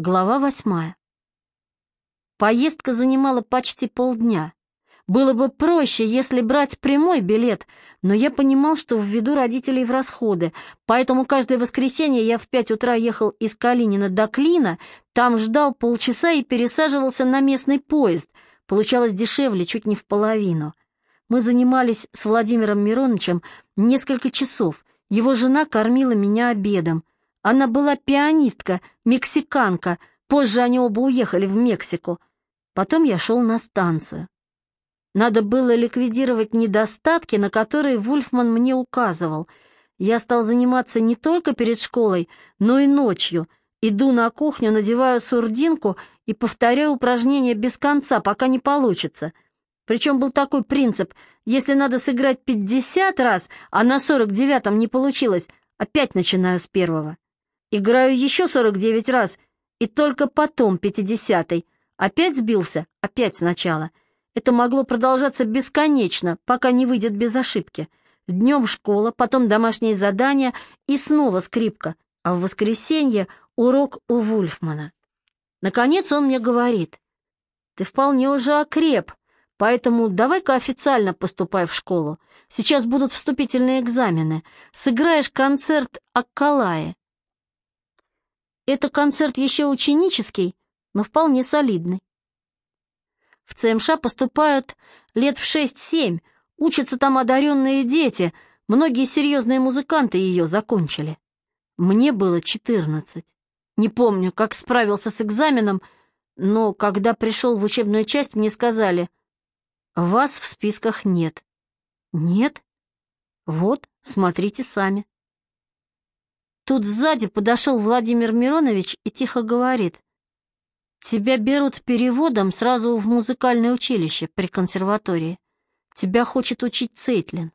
Глава восьмая. Поездка занимала почти полдня. Было бы проще, если брать прямой билет, но я понимал, что введу родителей в расходы, поэтому каждое воскресенье я в пять утра ехал из Калинина до Клина, там ждал полчаса и пересаживался на местный поезд. Получалось дешевле, чуть не в половину. Мы занимались с Владимиром Мироновичем несколько часов. Его жена кормила меня обедом. Она была пианистка, мексиканка. Позже они оба уехали в Мексику. Потом я шел на станцию. Надо было ликвидировать недостатки, на которые Вульфман мне указывал. Я стал заниматься не только перед школой, но и ночью. Иду на кухню, надеваю сурдинку и повторяю упражнения без конца, пока не получится. Причем был такой принцип, если надо сыграть 50 раз, а на 49-м не получилось, опять начинаю с первого. Играю еще 49 раз, и только потом 50-й. Опять сбился? Опять сначала. Это могло продолжаться бесконечно, пока не выйдет без ошибки. Днем школа, потом домашние задания и снова скрипка, а в воскресенье урок у Вульфмана. Наконец он мне говорит, «Ты вполне уже окреп, поэтому давай-ка официально поступай в школу. Сейчас будут вступительные экзамены. Сыграешь концерт Аккалае». Это концерт еще ученический, но вполне солидный. В ЦМШ поступают лет в шесть-семь, учатся там одаренные дети, многие серьезные музыканты ее закончили. Мне было четырнадцать. Не помню, как справился с экзаменом, но когда пришел в учебную часть, мне сказали, «Вас в списках нет». «Нет? Вот, смотрите сами». Тут сзади подошел Владимир Миронович и тихо говорит, Тебя берут переводом сразу в музыкальное училище при консерватории. Тебя хочет учить Цейтлин.